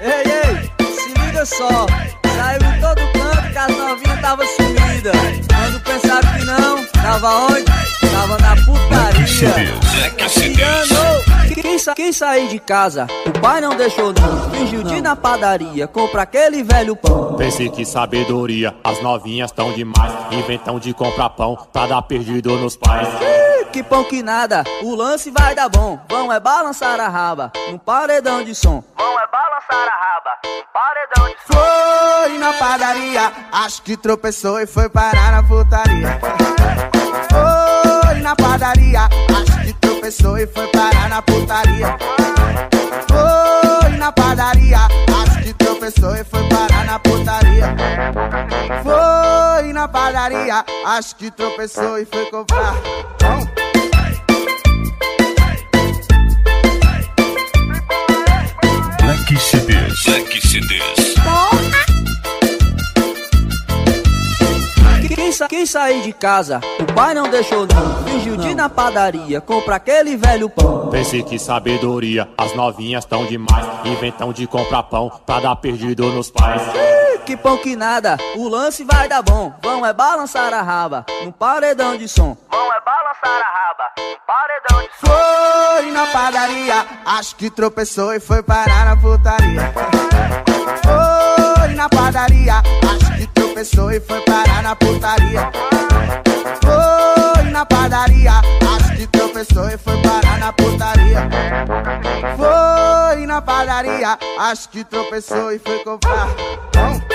Olha só, saiu em todo canto que as novinhas tava sumida. Quando pensaram que não, tava onde? Tava na putaria. Enganou. Quem, sa quem sair de casa, o pai não deixou não. Fingiu de ir na padaria, compra aquele velho pão. Pense que sabedoria, as novinhas tão demais. Inventam de comprar pão pra dar perdido nos pais. Que pão que nada, o lance vai dar bom. Vão é balançar a raba, num paredão de som. Vão é balançar a raba, num paredão de. Foi na padaria, acho que tropeçou e foi parar na putaria. Foi na padaria, acho que tropeçou e foi parar na putaria. Foi na padaria, acho que tropeçou e foi parar na putaria. Foi na padaria, acho que tropeçou e foi comprar. Black CDs. Black CDs. Quem, sa quem sair de casa, o pai não deixou não. Fingiu de ir na padaria, compra aquele velho pão. Pense que sabedoria, as novinhas tão demais. Inventam de comprar pão pra dar perdido nos pais. Que pão que nada, o lance vai dar bom. Vão é balançar a raba, num paredão de som. Vão é balançar a raba, num paredão de som. Foi na padaria, acho que tropeçou e foi parar na putaria. Foi na padaria, acho que tropeçou e foi parar na putaria. Foi na padaria, acho que tropeçou e foi parar na putaria. Foi na padaria, acho que tropeçou e foi comprar. pão.